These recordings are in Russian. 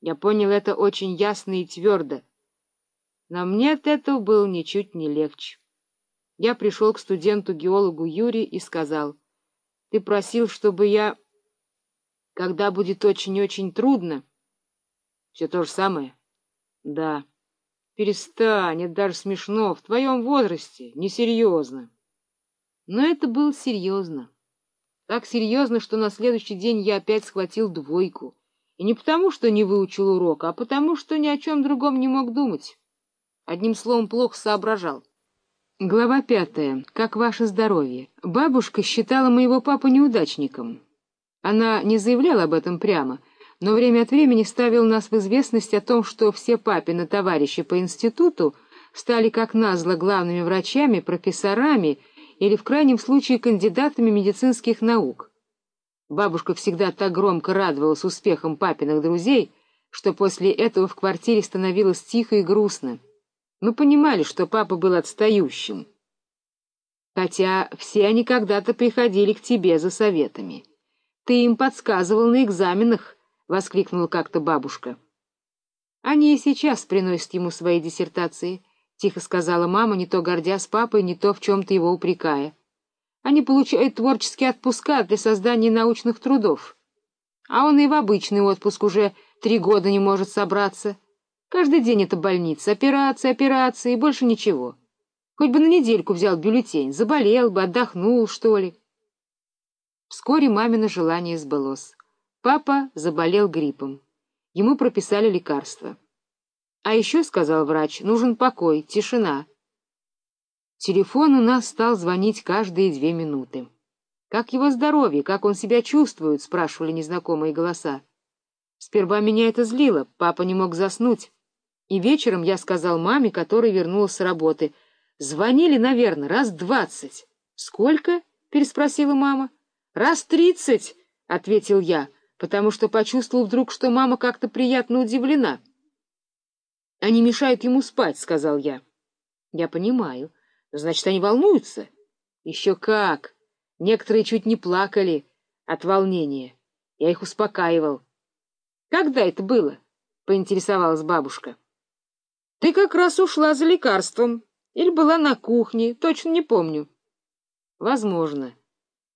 Я понял это очень ясно и твердо. Но мне от этого было ничуть не легче. Я пришел к студенту-геологу Юрию и сказал, «Ты просил, чтобы я, когда будет очень-очень трудно...» «Все то же самое?» «Да». «Перестань, это даже смешно. В твоем возрасте. Несерьезно». Но это было серьезно. Так серьезно, что на следующий день я опять схватил двойку. И не потому, что не выучил урок, а потому, что ни о чем другом не мог думать. Одним словом, плохо соображал. Глава пятая. Как ваше здоровье? Бабушка считала моего папу неудачником. Она не заявляла об этом прямо, но время от времени ставила нас в известность о том, что все папины товарищи по институту стали как назло главными врачами, профессорами или, в крайнем случае, кандидатами медицинских наук. Бабушка всегда так громко радовалась успехам папиных друзей, что после этого в квартире становилось тихо и грустно. Мы понимали, что папа был отстающим. Хотя все они когда-то приходили к тебе за советами. Ты им подсказывал на экзаменах, — воскликнула как-то бабушка. Они и сейчас приносят ему свои диссертации, — тихо сказала мама, не то гордясь папой, не то в чем-то его упрекая. Они получают творческие отпуска для создания научных трудов. А он и в обычный отпуск уже три года не может собраться. Каждый день это больница, операция, операция и больше ничего. Хоть бы на недельку взял бюллетень, заболел бы, отдохнул, что ли. Вскоре мамино желание сбылось. Папа заболел гриппом. Ему прописали лекарства. А еще, — сказал врач, — нужен покой, тишина. Телефон у нас стал звонить каждые две минуты. «Как его здоровье? Как он себя чувствует?» — спрашивали незнакомые голоса. Сперва меня это злило, папа не мог заснуть. И вечером я сказал маме, которая вернулась с работы. «Звонили, наверное, раз двадцать». «Сколько?» — переспросила мама. «Раз тридцать», — ответил я, потому что почувствовал вдруг, что мама как-то приятно удивлена. «Они мешают ему спать», — сказал я. «Я понимаю». Значит, они волнуются? Еще как! Некоторые чуть не плакали от волнения. Я их успокаивал. Когда это было? Поинтересовалась бабушка. Ты как раз ушла за лекарством. Или была на кухне, точно не помню. Возможно.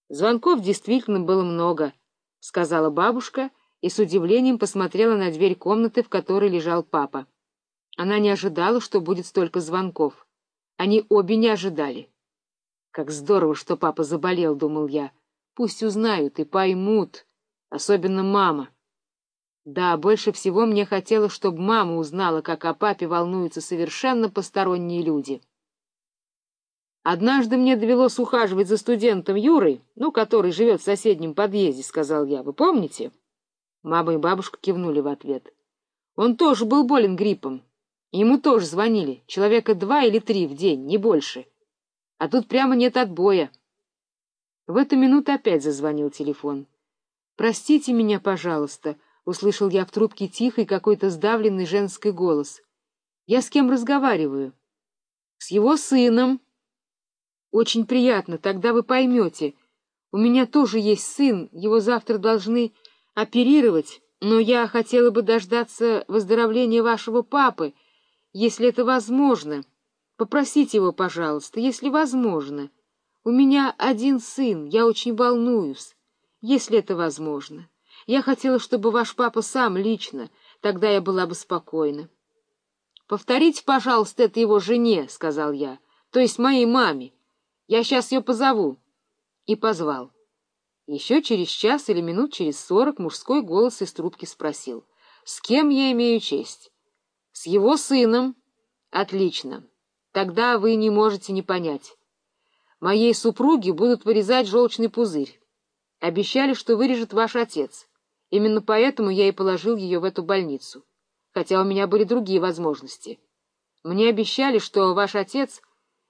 Звонков действительно было много, сказала бабушка и с удивлением посмотрела на дверь комнаты, в которой лежал папа. Она не ожидала, что будет столько звонков. Они обе не ожидали. Как здорово, что папа заболел, думал я. Пусть узнают и поймут, особенно мама. Да, больше всего мне хотелось, чтобы мама узнала, как о папе волнуются совершенно посторонние люди. «Однажды мне довелось ухаживать за студентом Юрой, ну, который живет в соседнем подъезде», — сказал я. «Вы помните?» Мама и бабушка кивнули в ответ. «Он тоже был болен гриппом. Ему тоже звонили, человека два или три в день, не больше. А тут прямо нет отбоя. В эту минуту опять зазвонил телефон. «Простите меня, пожалуйста», — услышал я в трубке тихий какой-то сдавленный женский голос. «Я с кем разговариваю?» «С его сыном». «Очень приятно, тогда вы поймете. У меня тоже есть сын, его завтра должны оперировать, но я хотела бы дождаться выздоровления вашего папы, если это возможно. Попросите его, пожалуйста, если возможно. У меня один сын, я очень волнуюсь, если это возможно. Я хотела, чтобы ваш папа сам лично, тогда я была бы спокойна. — Повторите, пожалуйста, это его жене, — сказал я, — то есть моей маме. Я сейчас ее позову. И позвал. Еще через час или минут через сорок мужской голос из трубки спросил. — С кем я имею честь? С его сыном. Отлично. Тогда вы не можете не понять. Моей супруге будут вырезать желчный пузырь. Обещали, что вырежет ваш отец. Именно поэтому я и положил ее в эту больницу. Хотя у меня были другие возможности. Мне обещали, что ваш отец...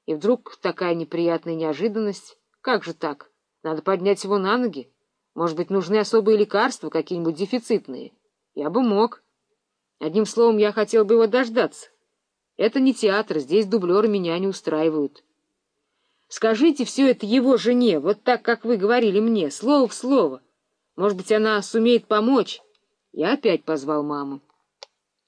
И вдруг такая неприятная неожиданность. Как же так? Надо поднять его на ноги. Может быть, нужны особые лекарства, какие-нибудь дефицитные. Я бы мог. Одним словом, я хотел бы его дождаться. Это не театр, здесь дублеры меня не устраивают. Скажите все это его жене, вот так, как вы говорили мне, слово в слово. Может быть, она сумеет помочь. Я опять позвал маму.